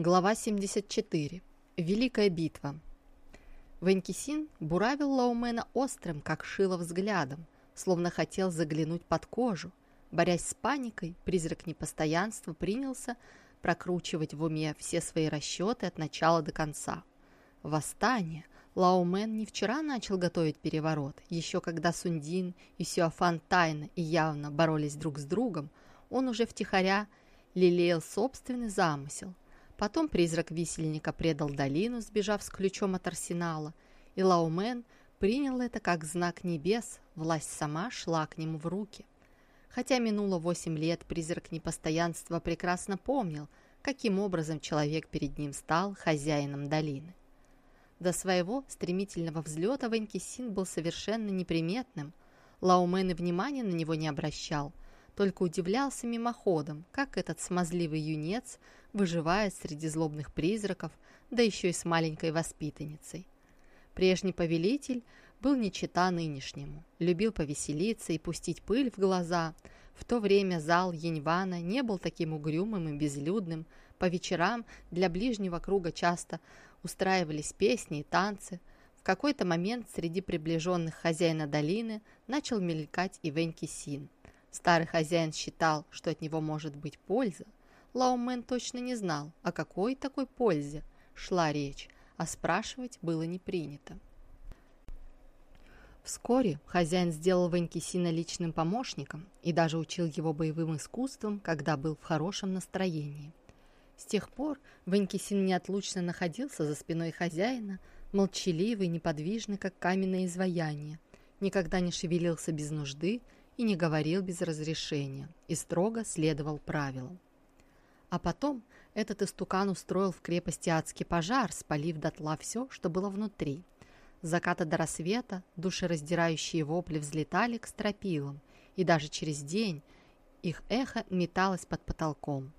Глава 74. Великая битва. Венкисин буравил Лаумена острым, как шило взглядом, словно хотел заглянуть под кожу. Борясь с паникой, призрак непостоянства принялся прокручивать в уме все свои расчеты от начала до конца. Восстание. Лаумен не вчера начал готовить переворот, еще когда Сундин и Сюафан тайно и явно боролись друг с другом, он уже втихаря лелеял собственный замысел – Потом призрак висельника предал долину, сбежав с ключом от арсенала, и Лаумен принял это как знак небес, власть сама шла к нему в руки. Хотя минуло восемь лет, призрак непостоянства прекрасно помнил, каким образом человек перед ним стал хозяином долины. До своего стремительного взлета Венкисин был совершенно неприметным. Лаумен и внимания на него не обращал, только удивлялся мимоходом, как этот смазливый юнец – выживает среди злобных призраков, да еще и с маленькой воспитанницей. Прежний повелитель был не чета нынешнему, любил повеселиться и пустить пыль в глаза. В то время зал Яньвана не был таким угрюмым и безлюдным. По вечерам для ближнего круга часто устраивались песни и танцы. В какой-то момент среди приближенных хозяина долины начал мелькать и Веньки Син. Старый хозяин считал, что от него может быть польза, Лаумен точно не знал, о какой такой пользе шла речь, а спрашивать было не принято. Вскоре хозяин сделал Ванькисина личным помощником и даже учил его боевым искусствам, когда был в хорошем настроении. С тех пор Ванькисин неотлучно находился за спиной хозяина, молчаливый, неподвижный, как каменное изваяние, никогда не шевелился без нужды и не говорил без разрешения, и строго следовал правилам. А потом этот истукан устроил в крепости адский пожар, спалив дотла все, что было внутри. С заката до рассвета душераздирающие вопли взлетали к стропилам, и даже через день их эхо металось под потолком.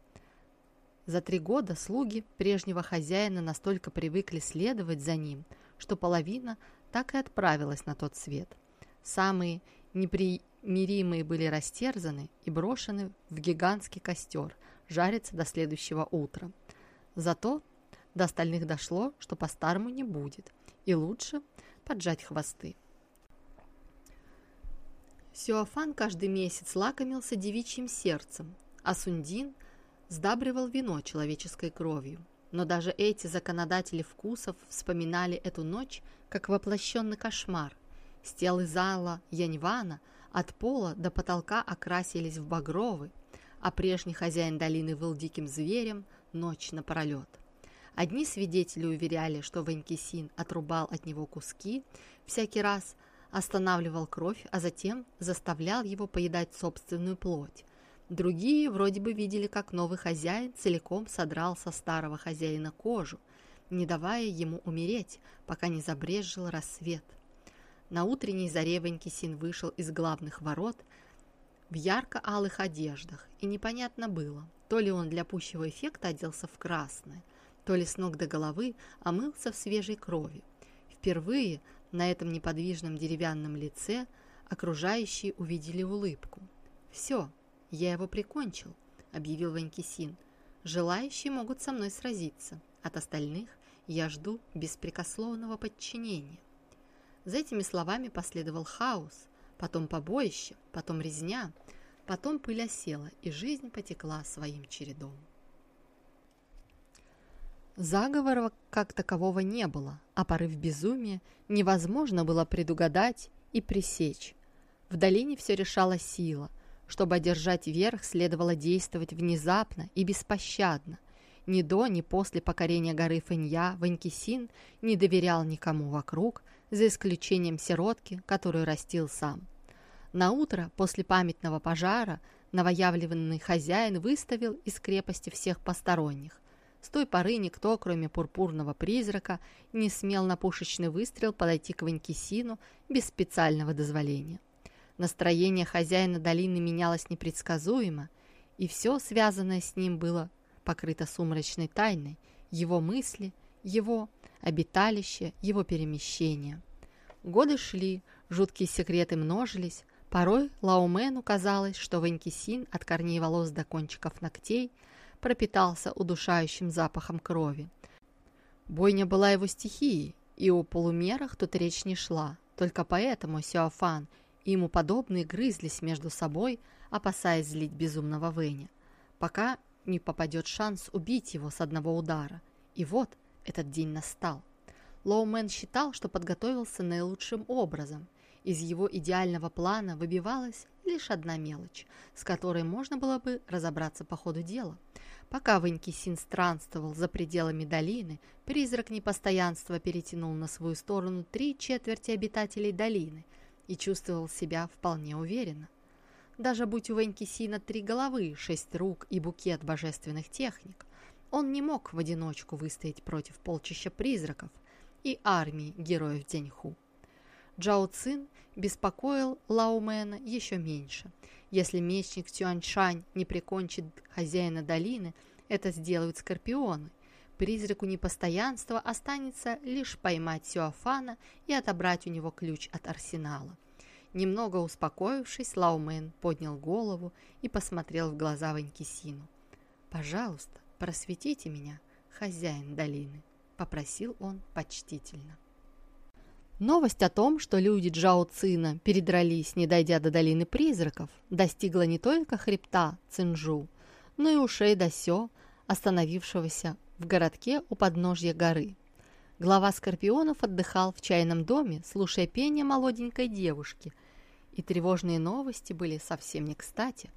За три года слуги прежнего хозяина настолько привыкли следовать за ним, что половина так и отправилась на тот свет. Самые непримиримые были растерзаны и брошены в гигантский костер – жарится до следующего утра. Зато до остальных дошло, что по-старому не будет, и лучше поджать хвосты. Сюафан каждый месяц лакомился девичьим сердцем, а Сундин сдабривал вино человеческой кровью. Но даже эти законодатели вкусов вспоминали эту ночь как воплощенный кошмар. Стелы зала Яньвана от пола до потолка окрасились в багровый, а прежний хозяин долины был диким зверем ночь напролет. Одни свидетели уверяли, что Ванькисин отрубал от него куски, всякий раз останавливал кровь, а затем заставлял его поедать собственную плоть. Другие вроде бы видели, как новый хозяин целиком содрал со старого хозяина кожу, не давая ему умереть, пока не забрезжил рассвет. На утренней заре Ванькисин вышел из главных ворот – в ярко-алых одеждах, и непонятно было, то ли он для пущего эффекта оделся в красное, то ли с ног до головы омылся в свежей крови. Впервые на этом неподвижном деревянном лице окружающие увидели улыбку. «Все, я его прикончил», — объявил Ванькисин. «Желающие могут со мной сразиться. От остальных я жду беспрекословного подчинения». За этими словами последовал хаос, потом побоище, потом резня, потом пыль осела, и жизнь потекла своим чередом. Заговора как такового не было, а порыв безумия невозможно было предугадать и пресечь. В долине все решала сила. Чтобы одержать верх, следовало действовать внезапно и беспощадно. Ни до, ни после покорения горы Фэнья Ванькисин не доверял никому вокруг, за исключением сиротки, которую растил сам. На утро после памятного пожара новоявленный хозяин выставил из крепости всех посторонних. С той поры никто, кроме пурпурного призрака, не смел на пушечный выстрел подойти к Ванькисину без специального дозволения. Настроение хозяина долины менялось непредсказуемо, и все, связанное с ним, было покрыто сумрачной тайной, его мысли, его обиталище, его перемещения. Годы шли, жуткие секреты множились, Порой Лаумену казалось, что Ванькисин от корней волос до кончиков ногтей пропитался удушающим запахом крови. Бойня была его стихией, и о полумерах тут речь не шла. Только поэтому Сюафан и ему подобные грызлись между собой, опасаясь злить безумного Вэня, пока не попадет шанс убить его с одного удара. И вот этот день настал. Лоумен считал, что подготовился наилучшим образом. Из его идеального плана выбивалась лишь одна мелочь, с которой можно было бы разобраться по ходу дела. Пока Ванькисин странствовал за пределами долины, призрак непостоянства перетянул на свою сторону три четверти обитателей долины и чувствовал себя вполне уверенно. Даже будь у Ванькисина три головы, шесть рук и букет божественных техник, он не мог в одиночку выстоять против полчища призраков и армии героев Деньху. Джао Цин беспокоил Лаумена еще меньше. Если мечник Цюаньшань не прикончит хозяина долины, это сделают скорпионы. Призраку непостоянства останется лишь поймать Сюафана и отобрать у него ключ от арсенала. Немного успокоившись, Лаумен поднял голову и посмотрел в глаза Ванькисину. «Пожалуйста, просветите меня, хозяин долины», — попросил он почтительно. Новость о том, что люди Джао Цина передрались, не дойдя до долины призраков, достигла не только хребта Цинжу, но и ушей Дасё, остановившегося в городке у подножья горы. Глава Скорпионов отдыхал в чайном доме, слушая пение молоденькой девушки, и тревожные новости были совсем не кстати.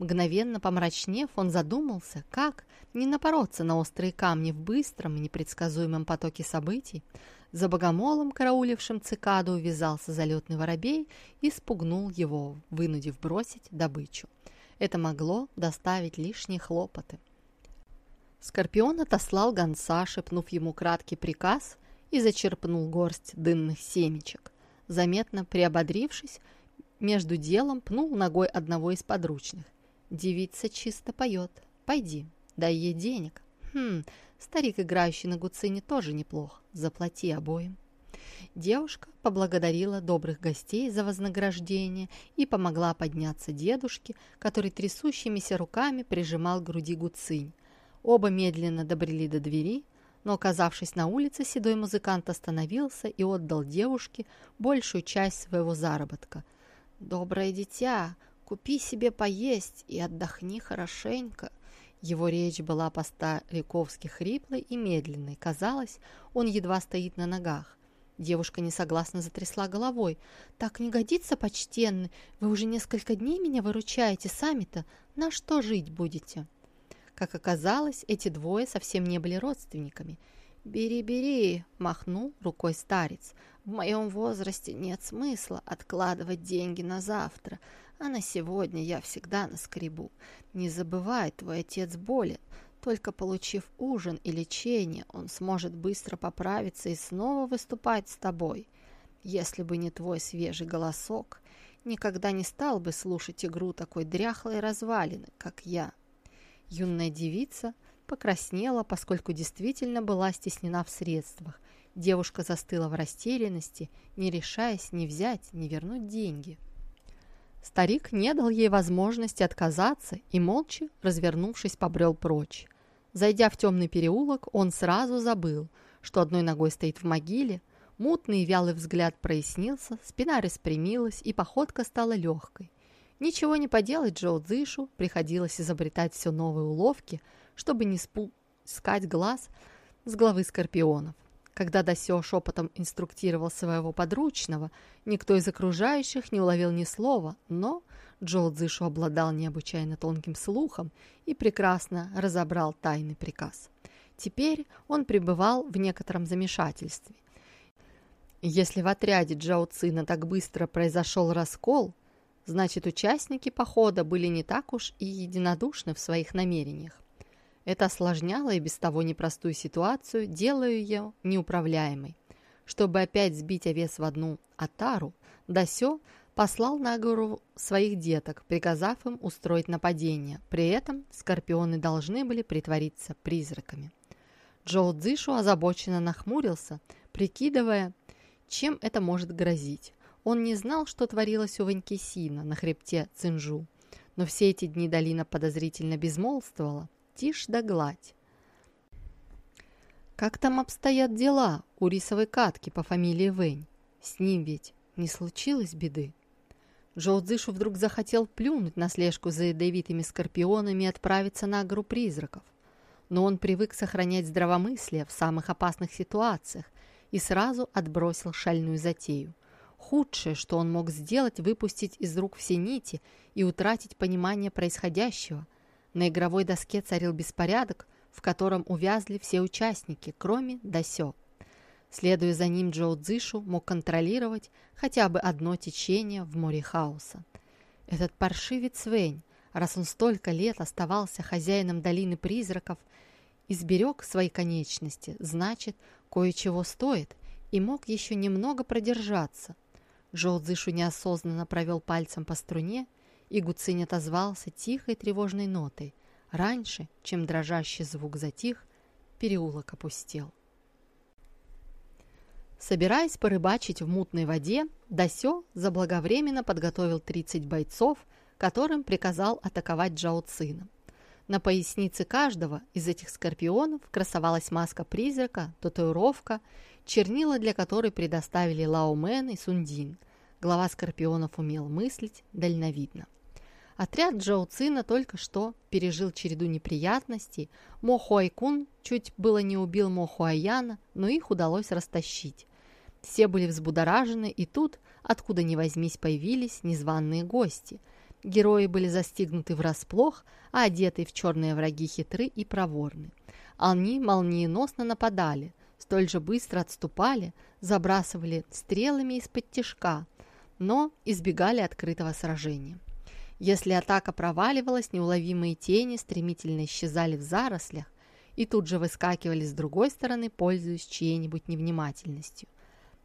Мгновенно помрачнев, он задумался, как не напороться на острые камни в быстром и непредсказуемом потоке событий, за богомолом, караулившим цикаду, увязался залетный воробей и спугнул его, вынудив бросить добычу. Это могло доставить лишние хлопоты. Скорпион отослал гонца, шепнув ему краткий приказ и зачерпнул горсть дынных семечек. Заметно приободрившись, между делом пнул ногой одного из подручных. «Девица чисто поет. Пойди, дай ей денег». «Хм, Старик, играющий на гуцине, тоже неплох. Заплати обоим. Девушка поблагодарила добрых гостей за вознаграждение и помогла подняться дедушке, который трясущимися руками прижимал к груди гуцинь. Оба медленно добрели до двери, но, оказавшись на улице, седой музыкант остановился и отдал девушке большую часть своего заработка. «Доброе дитя, купи себе поесть и отдохни хорошенько», его речь была по-стариковски хриплой и медленной. Казалось, он едва стоит на ногах. Девушка несогласно затрясла головой. «Так не годится, почтенный. Вы уже несколько дней меня выручаете сами-то. На что жить будете?» Как оказалось, эти двое совсем не были родственниками. «Бери, бери!» – махнул рукой старец. «В моем возрасте нет смысла откладывать деньги на завтра а на сегодня я всегда на скребу. Не забывай, твой отец болен. Только получив ужин и лечение, он сможет быстро поправиться и снова выступать с тобой. Если бы не твой свежий голосок, никогда не стал бы слушать игру такой дряхлой развалины, как я. Юная девица покраснела, поскольку действительно была стеснена в средствах. Девушка застыла в растерянности, не решаясь ни взять, ни вернуть деньги. Старик не дал ей возможности отказаться и, молча, развернувшись, побрел прочь. Зайдя в темный переулок, он сразу забыл, что одной ногой стоит в могиле, мутный вялый взгляд прояснился, спина распрямилась, и походка стала легкой. Ничего не поделать Джоу Цзышу, приходилось изобретать все новые уловки, чтобы не спускать глаз с главы скорпионов. Когда Дасё шепотом инструктировал своего подручного, никто из окружающих не уловил ни слова, но Джоу Цзышу обладал необычайно тонким слухом и прекрасно разобрал тайный приказ. Теперь он пребывал в некотором замешательстве. Если в отряде Джао Цина так быстро произошел раскол, значит участники похода были не так уж и единодушны в своих намерениях. Это осложняло и без того непростую ситуацию, делая ее неуправляемой. Чтобы опять сбить овес в одну атару, Дасё послал на гору своих деток, приказав им устроить нападение. При этом скорпионы должны были притвориться призраками. Джоу Цзишу озабоченно нахмурился, прикидывая, чем это может грозить. Он не знал, что творилось у Ванькисина на хребте Цинжу, но все эти дни долина подозрительно безмолвствовала. тишь да гладь. Как там обстоят дела у рисовой катки по фамилии Вэнь? С ним ведь не случилось беды. Джоу Цзышу вдруг захотел плюнуть на слежку за ядовитыми скорпионами и отправиться на гору призраков. Но он привык сохранять здравомыслие в самых опасных ситуациях и сразу отбросил шальную затею. Худшее, что он мог сделать, выпустить из рук все нити и утратить понимание происходящего. На игровой доске царил беспорядок, в котором увязли все участники, кроме Дасё. Следуя за ним, Джоу Цзишу мог контролировать хотя бы одно течение в море хаоса. Этот паршивец Вэнь, раз он столько лет оставался хозяином долины призраков, изберег свои конечности, значит, кое-чего стоит, и мог еще немного продержаться. Жоу Цзишу неосознанно провел пальцем по струне, и Гуцинь отозвался тихой тревожной нотой. Раньше, чем дрожащий звук затих, переулок опустел. Собираясь порыбачить в мутной воде, Дасё заблаговременно подготовил 30 бойцов, которым приказал атаковать Джао Цина. На пояснице каждого из этих скорпионов красовалась маска призрака, татуировка, чернила для которой предоставили Лао Мэн и Сундин. Глава скорпионов умел мыслить дальновидно. Отряд Джоу Цина только что пережил череду неприятностей. Мо Хуайкун чуть было не убил Мо Хуаяна, но их удалось растащить. Все были взбудоражены, и тут, откуда ни возьмись, появились незваные гости. Герои были застигнуты врасплох, а одетые в черные враги хитры и проворны. Они молниеносно нападали, столь же быстро отступали, забрасывали стрелами из-под тишка, но избегали открытого сражения. Если атака проваливалась, неуловимые тени стремительно исчезали в зарослях и тут же выскакивали с другой стороны, пользуясь чьей-нибудь невнимательностью.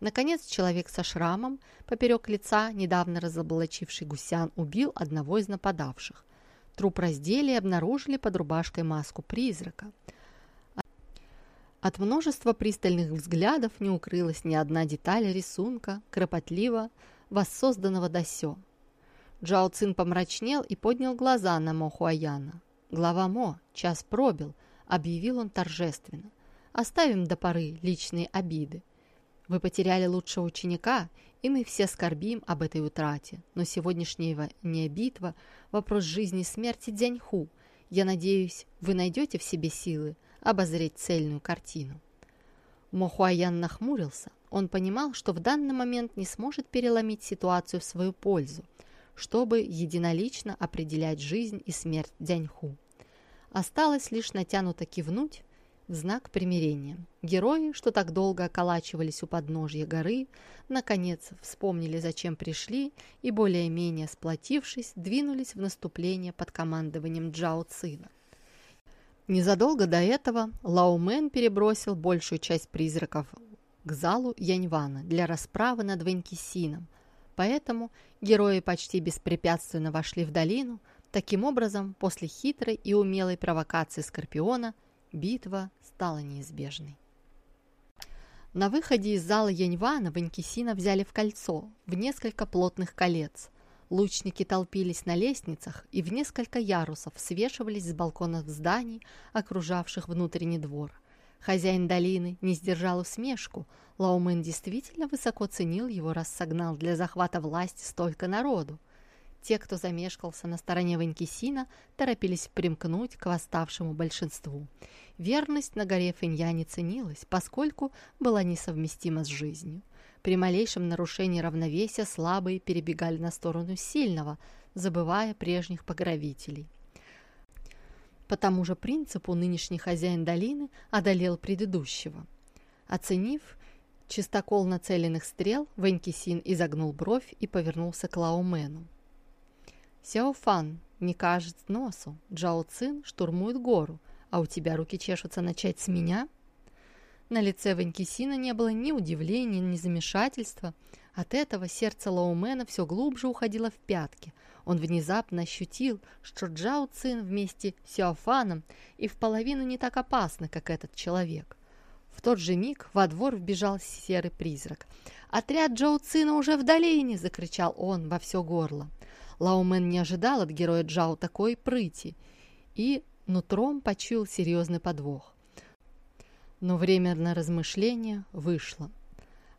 Наконец, человек со шрамом поперек лица, недавно разоблачивший гусян, убил одного из нападавших. Труп раздели и обнаружили под рубашкой маску призрака. От множества пристальных взглядов не укрылась ни одна деталь рисунка, кропотливо воссозданного досё. Джао Цин помрачнел и поднял глаза на Мо Хуаяна. «Глава Мо, час пробил», — объявил он торжественно. «Оставим до поры личные обиды. Вы потеряли лучшего ученика, и мы все скорбим об этой утрате. Но сегодняшняя битва – вопрос жизни и смерти Дзяньху. Я надеюсь, вы найдете в себе силы обозреть цельную картину». Мохуаян нахмурился. Он понимал, что в данный момент не сможет переломить ситуацию в свою пользу, чтобы единолично определять жизнь и смерть Дзяньху. Осталось лишь натянуто кивнуть в знак примирения. Герои, что так долго околачивались у подножья горы, наконец вспомнили, зачем пришли, и более-менее сплотившись, двинулись в наступление под командованием Джао Цина. Незадолго до этого Лао Мэн перебросил большую часть призраков к залу Яньвана для расправы над Ванькисином, поэтому герои почти беспрепятственно вошли в долину, Таким образом, после хитрой и умелой провокации Скорпиона Битва стала неизбежной. На выходе из зала Яньвана Ванькисина взяли в кольцо, в несколько плотных колец. Лучники толпились на лестницах и в несколько ярусов свешивались с балконов зданий, окружавших внутренний двор. Хозяин долины не сдержал усмешку. Лаумэн действительно высоко ценил его, раз согнал для захвата власти столько народу. Те, кто замешкался на стороне Ванькисина, торопились примкнуть к восставшему большинству. Верность на горе Финья не ценилась, поскольку была несовместима с жизнью. При малейшем нарушении равновесия слабые перебегали на сторону сильного, забывая прежних покровителей. По тому же принципу нынешний хозяин долины одолел предыдущего. Оценив чистокол нацеленных стрел, Ванькисин изогнул бровь и повернулся к Лаумену. Сяофан, не кажет носу. Джао Цин штурмует гору, а у тебя руки чешутся начать с меня? На лице Ванькисина не было ни удивления, ни замешательства. От этого сердце Лаумена все глубже уходило в пятки. Он внезапно ощутил, что Джао Цин вместе с Сяофаном и в половину не так опасны, как этот человек. В тот же миг во двор вбежал серый призрак. «Отряд Джоу Цина уже в долине!» – закричал он во все горло. Лаумен не ожидал от героя Джао такой прыти и нутром почуял серьезный подвох. Но время на размышление вышло.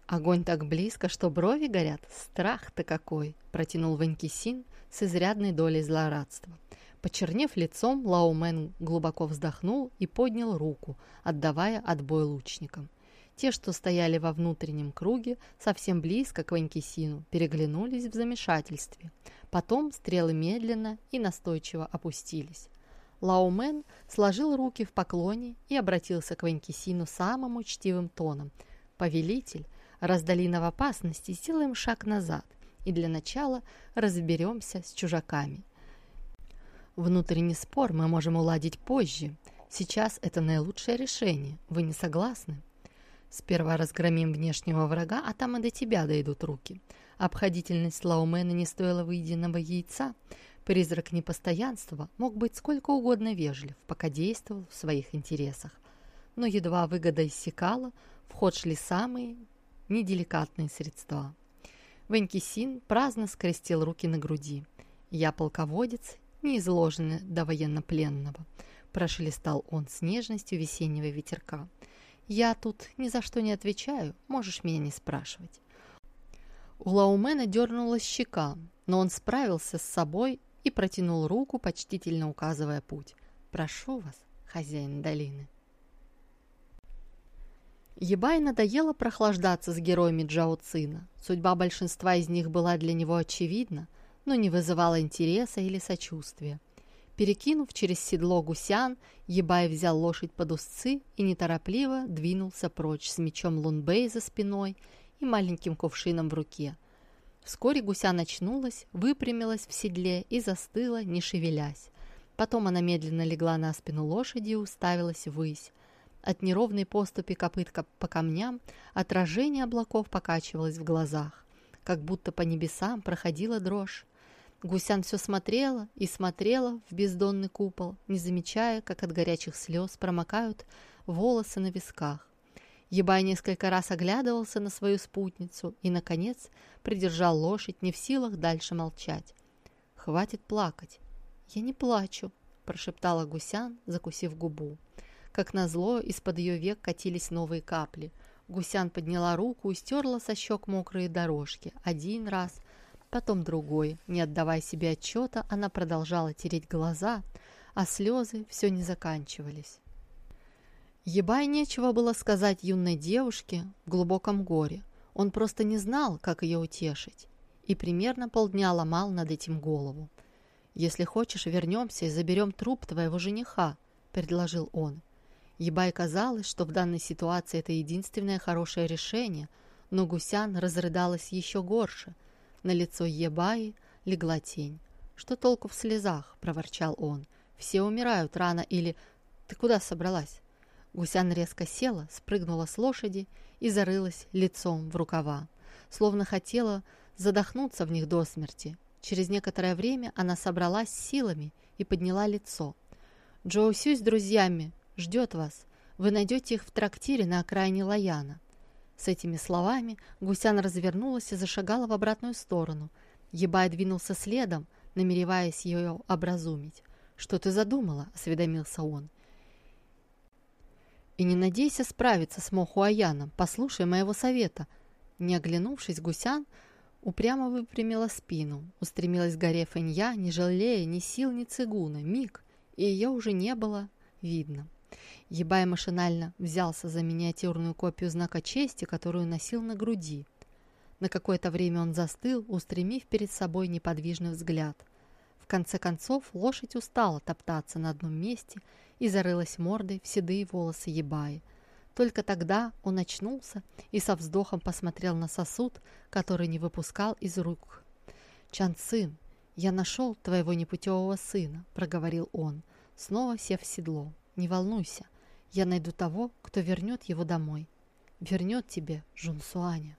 Огонь так близко, что брови горят. Страх-то какой! Протянул Ванькисин с изрядной долей злорадства. Почернев лицом, Лаумен глубоко вздохнул и поднял руку, отдавая отбой лучникам. Те, что стояли во внутреннем круге, совсем близко к Ванькисину, переглянулись в замешательстве. Потом стрелы медленно и настойчиво опустились. Лаумен сложил руки в поклоне и обратился к Ванькисину самым учтивым тоном. «Повелитель, раздолина в опасности, сделаем шаг назад, и для начала разберемся с чужаками. Внутренний спор мы можем уладить позже. Сейчас это наилучшее решение. Вы не согласны?» Сперва разгромим внешнего врага, а там и до тебя дойдут руки. Обходительность Лаумена не стоила выеденного яйца. Призрак непостоянства мог быть сколько угодно вежлив, пока действовал в своих интересах. Но едва выгода иссякала, в ход шли самые неделикатные средства. Венкисин праздно скрестил руки на груди. «Я полководец, не изложенный до военнопленного», прошелестал он с нежностью весеннего ветерка. «Я тут ни за что не отвечаю, можешь меня не спрашивать». У Лаумена дернулась щека, но он справился с собой и протянул руку, почтительно указывая путь. «Прошу вас, хозяин долины». Ебай надоело прохлаждаться с героями Джао Цина. Судьба большинства из них была для него очевидна, но не вызывала интереса или сочувствия. Перекинув через седло гусян, Ебай взял лошадь под узцы и неторопливо двинулся прочь с мечом Лунбэй за спиной и маленьким кувшином в руке. Вскоре гуся очнулась, выпрямилась в седле и застыла, не шевелясь. Потом она медленно легла на спину лошади и уставилась ввысь. От неровной поступи копыт по камням отражение облаков покачивалось в глазах, как будто по небесам проходила дрожь. Гусян все смотрела и смотрела в бездонный купол, не замечая, как от горячих слез промокают волосы на висках. Ебай несколько раз оглядывался на свою спутницу и, наконец, придержал лошадь, не в силах дальше молчать. «Хватит плакать». «Я не плачу», – прошептала Гусян, закусив губу. Как назло, из-под ее век катились новые капли. Гусян подняла руку и стерла со щек мокрые дорожки. Один раз – потом другой. Не отдавая себе отчета, она продолжала тереть глаза, а слезы все не заканчивались. Ебай нечего было сказать юной девушке в глубоком горе. Он просто не знал, как ее утешить. И примерно полдня ломал над этим голову. «Если хочешь, вернемся и заберем труп твоего жениха», — предложил он. Ебай казалось, что в данной ситуации это единственное хорошее решение, но Гусян разрыдалась еще горше — на лицо Ебаи легла тень. «Что толку в слезах?» – проворчал он. «Все умирают рано или...» «Ты куда собралась?» Гусян резко села, спрыгнула с лошади и зарылась лицом в рукава, словно хотела задохнуться в них до смерти. Через некоторое время она собралась силами и подняла лицо. «Джоу Сюй с друзьями ждет вас. Вы найдете их в трактире на окраине Лаяна. С этими словами Гусян развернулась и зашагала в обратную сторону. Ебай двинулся следом, намереваясь ее образумить. «Что ты задумала?» – осведомился он. «И не надейся справиться с Мохуаяном, послушай моего совета». Не оглянувшись, Гусян упрямо выпрямила спину, устремилась к горе Фэнья, не жалея ни сил, ни цигуна. Миг, и ее уже не было видно. Ебай машинально взялся за миниатюрную копию знака чести, которую носил на груди. На какое-то время он застыл, устремив перед собой неподвижный взгляд. В конце концов лошадь устала топтаться на одном месте и зарылась мордой в седые волосы Ебаи. Только тогда он очнулся и со вздохом посмотрел на сосуд, который не выпускал из рук. «Чан сын, я нашел твоего непутевого сына», — проговорил он, снова сев в седло. «Не волнуйся, я найду того, кто вернет его домой. Вернет тебе Жунсуаня.